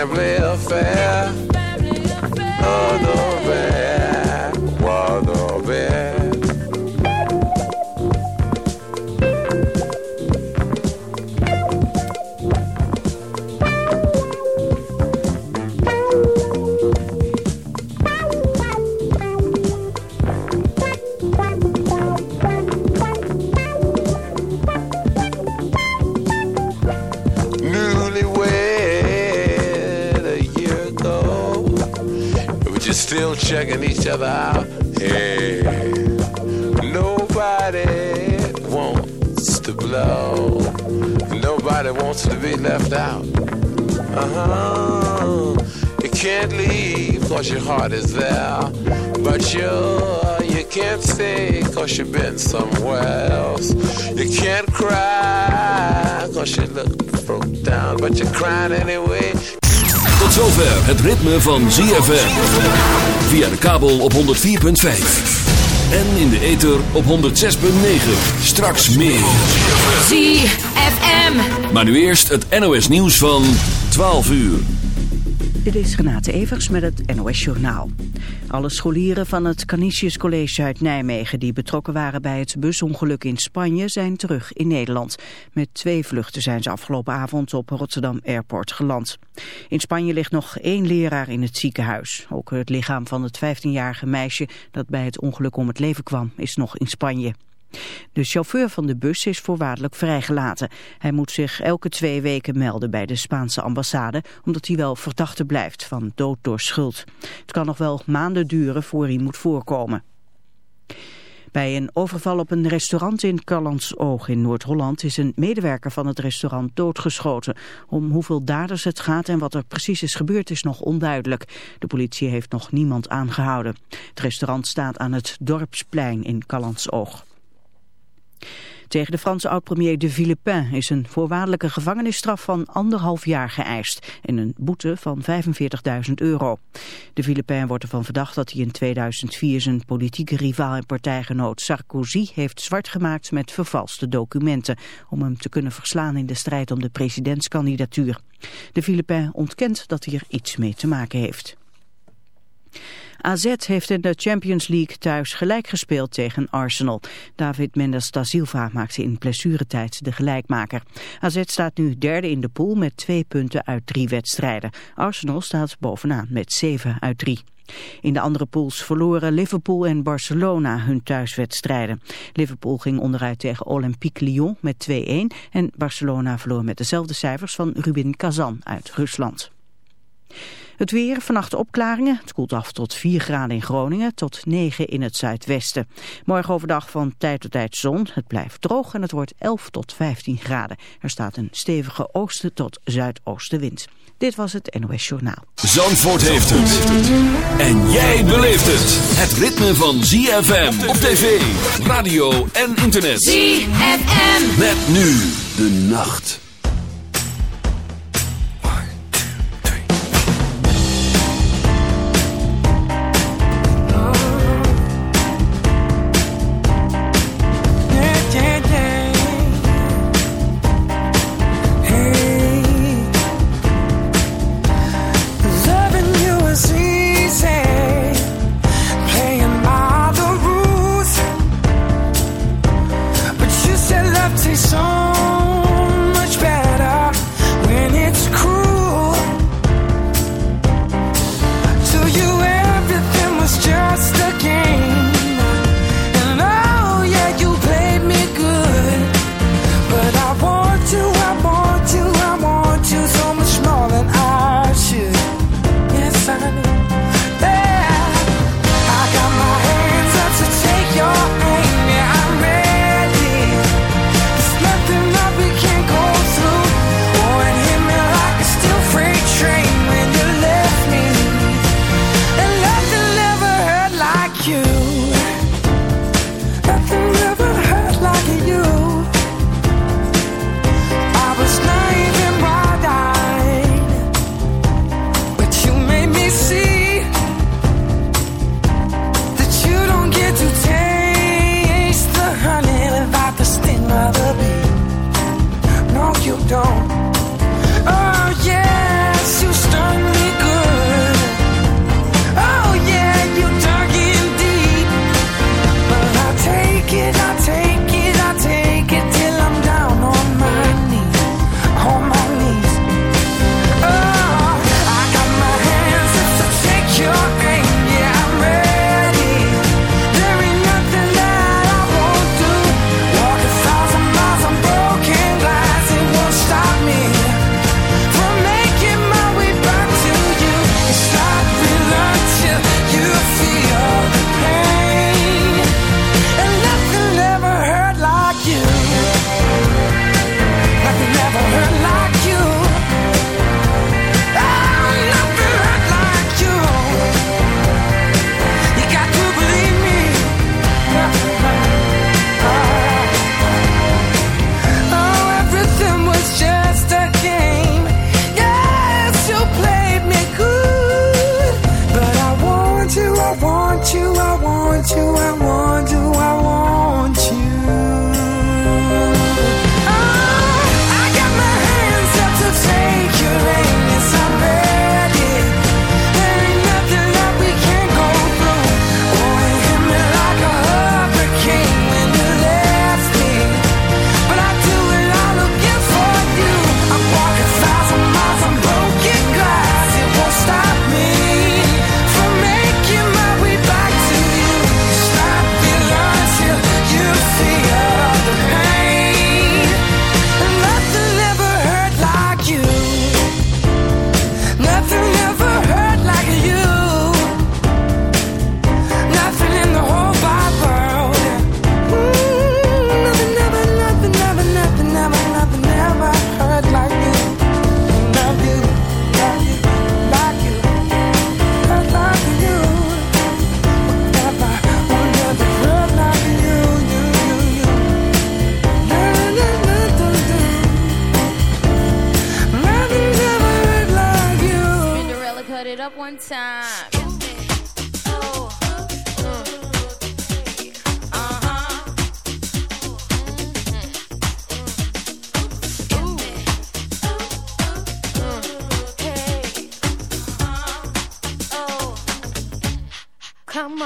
Family affair. Heart is there. But you, you can't stay cause you've been somewhere else. You can't cry cause you look broke down. But you're crying anyway Tot zover het ritme van ZFM. Via de kabel op 104.5. En in de ether op 106.9. Straks meer. ZFM. Maar nu eerst het NOS nieuws van 12 uur. Dit is Renate Evers met het NOS Journaal. Alle scholieren van het Canisius College uit Nijmegen die betrokken waren bij het busongeluk in Spanje zijn terug in Nederland. Met twee vluchten zijn ze afgelopen avond op Rotterdam Airport geland. In Spanje ligt nog één leraar in het ziekenhuis. Ook het lichaam van het 15-jarige meisje dat bij het ongeluk om het leven kwam is nog in Spanje. De chauffeur van de bus is voorwaardelijk vrijgelaten. Hij moet zich elke twee weken melden bij de Spaanse ambassade... omdat hij wel verdachte blijft van dood door schuld. Het kan nog wel maanden duren voor hij moet voorkomen. Bij een overval op een restaurant in Oog in Noord-Holland is een medewerker van het restaurant doodgeschoten. Om hoeveel daders het gaat en wat er precies is gebeurd is nog onduidelijk. De politie heeft nog niemand aangehouden. Het restaurant staat aan het Dorpsplein in Oog. Tegen de Franse oud-premier de Villepin is een voorwaardelijke gevangenisstraf van anderhalf jaar geëist en een boete van 45.000 euro. De Villepin wordt ervan verdacht dat hij in 2004 zijn politieke rivaal en partijgenoot Sarkozy heeft zwart gemaakt met vervalste documenten om hem te kunnen verslaan in de strijd om de presidentskandidatuur. De Villepin ontkent dat hij er iets mee te maken heeft. AZ heeft in de Champions League thuis gelijk gespeeld tegen Arsenal. David Mendes da Silva maakte in blessuretijd de gelijkmaker. AZ staat nu derde in de pool met twee punten uit drie wedstrijden. Arsenal staat bovenaan met zeven uit drie. In de andere pools verloren Liverpool en Barcelona hun thuiswedstrijden. Liverpool ging onderuit tegen Olympique Lyon met 2-1 en Barcelona verloor met dezelfde cijfers van Rubin Kazan uit Rusland. Het weer, vannacht opklaringen. Het koelt af tot 4 graden in Groningen, tot 9 in het zuidwesten. Morgen overdag van tijd tot tijd zon. Het blijft droog en het wordt 11 tot 15 graden. Er staat een stevige oosten tot zuidoostenwind. Dit was het NOS Journaal. Zandvoort heeft het. En jij beleeft het. Het ritme van ZFM op tv, radio en internet. ZFM. Met nu de nacht.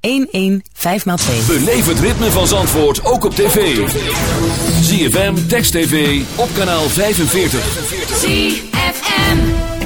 115 maal 2. Beleef het ritme van Zandvoort ook op tv. ZFM Text TV op kanaal 45. ZFM.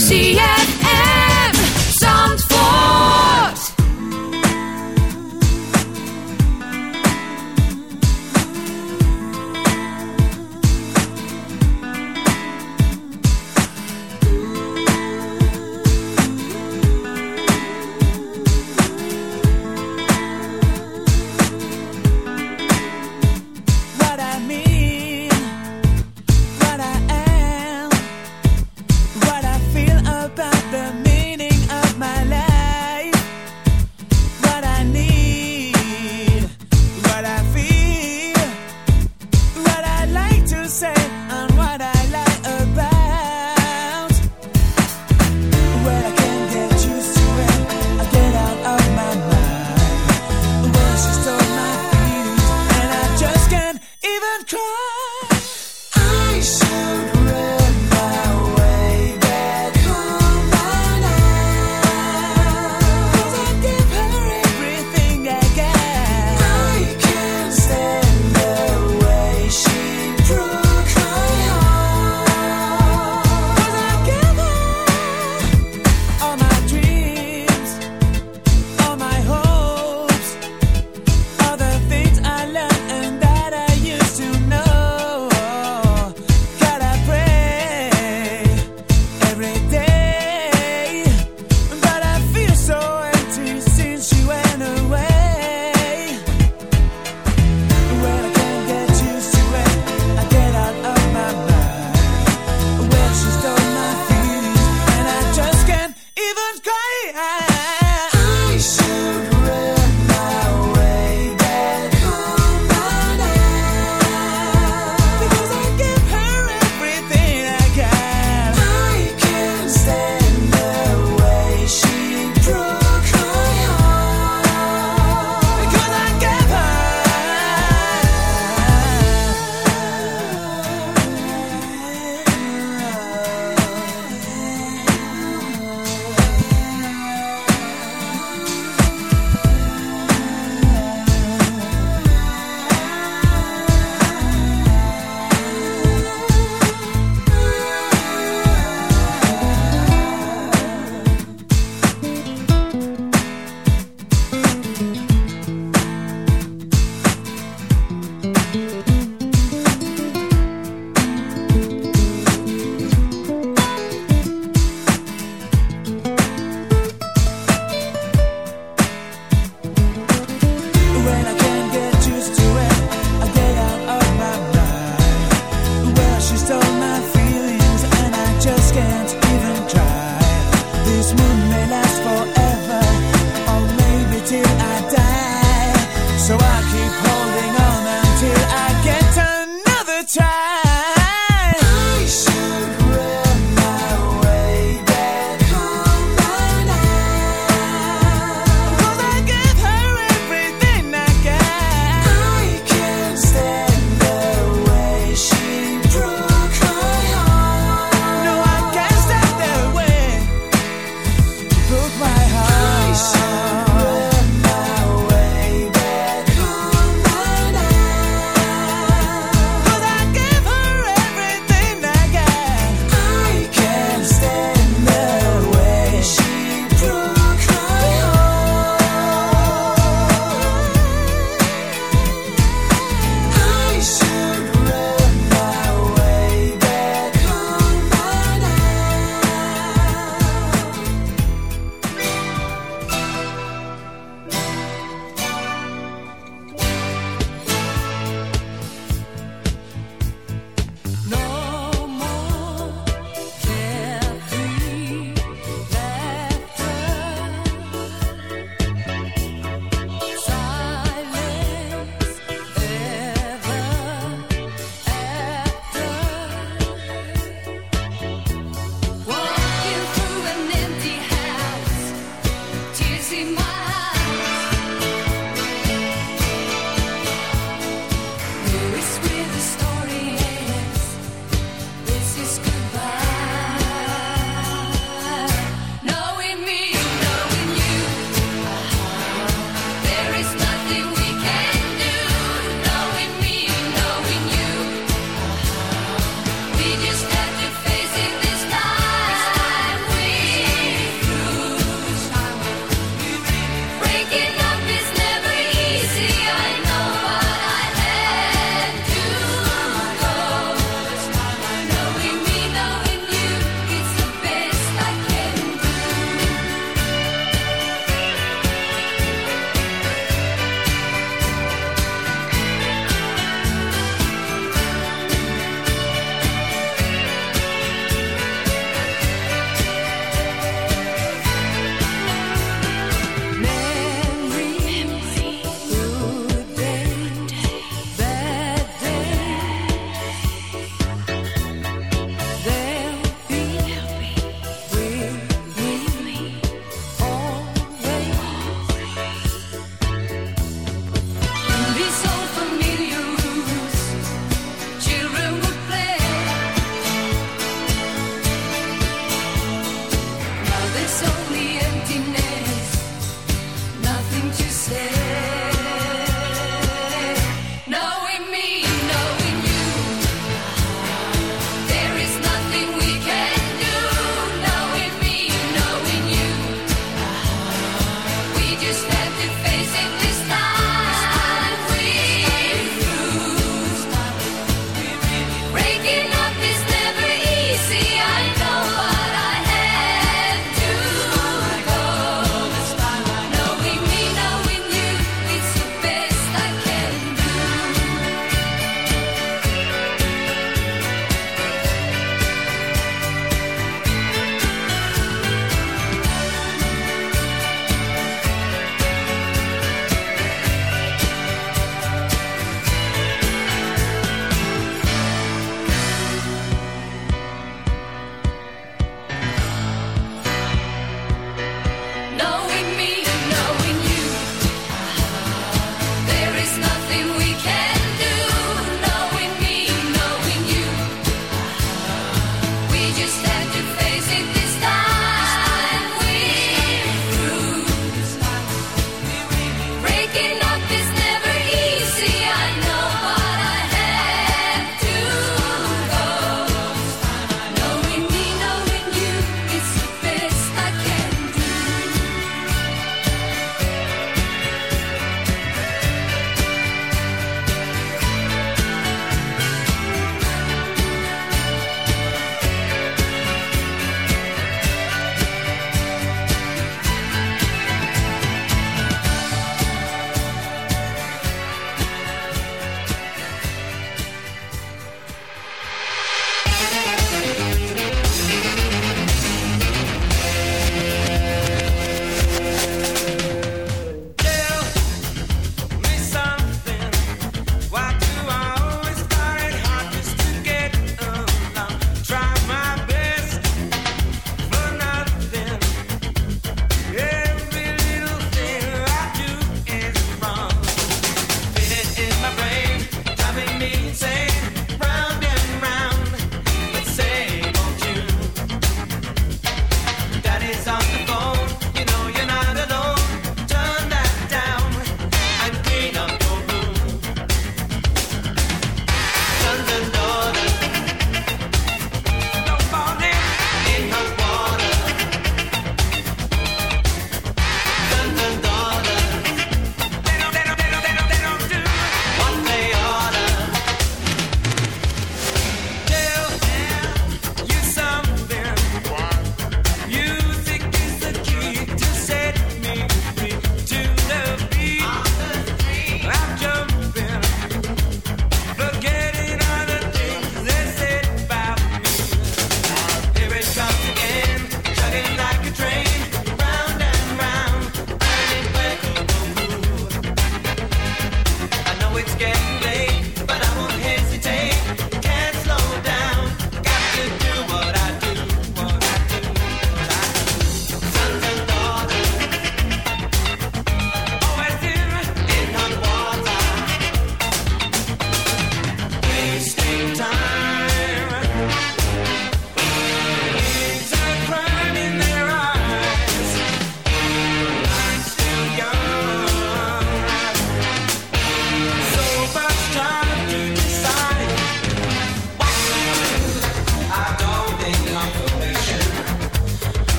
ZFM.